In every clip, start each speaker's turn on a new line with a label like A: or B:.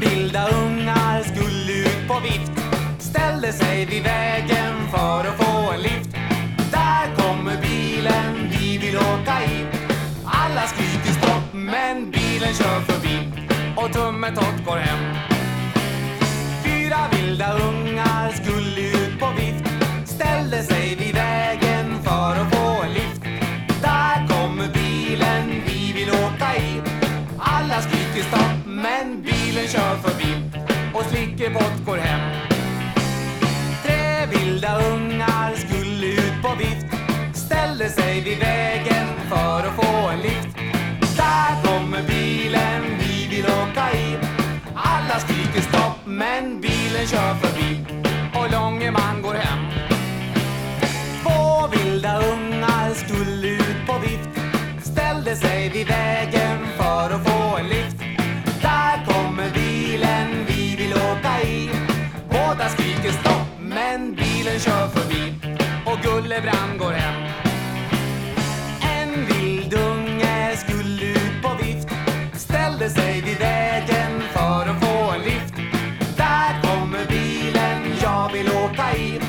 A: Vilda ungar skulle ut på vift. Ställde sig vid vägen för att få en lift. Där kommer bilen vi vill åka i Alla skriker stopp men bilen kör förbi. Och tummetott går hem. Fyra vilda ungar bilen kör förbi Och Slickepott går hem. Tre vilda ungar skulle ut på vift Ställde sig vid vägen för att få en lift. Där kommer bilen vi vill åka i. Alla skriker stopp men bilen kör förbi Och Långeman går hem. Två vilda ungar skulle ut på vift Ställde sig vid vägen Båda skriker stopp men bilen kör förbi Och Gullebrand går hem. En vild unge skulle ut på vift Ställde sig vid vägen för att få en lift. Där kommer bilen jag vill åka i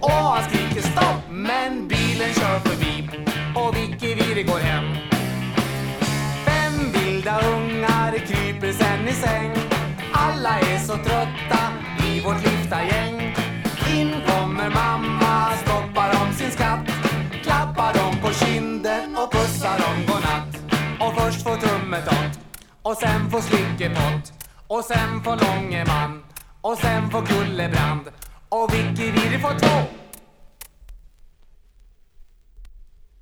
A: Och han skriker stopp men bilen kör förbi Och Vicky Viri går hem. Fem vilda ungar kryper sen i säng. Alla är så trötta pussar dem godnatt. Och först får tummetott och sen får slickepott och sen får Långeman och sen får Gullebrand och Vicky Virre får två.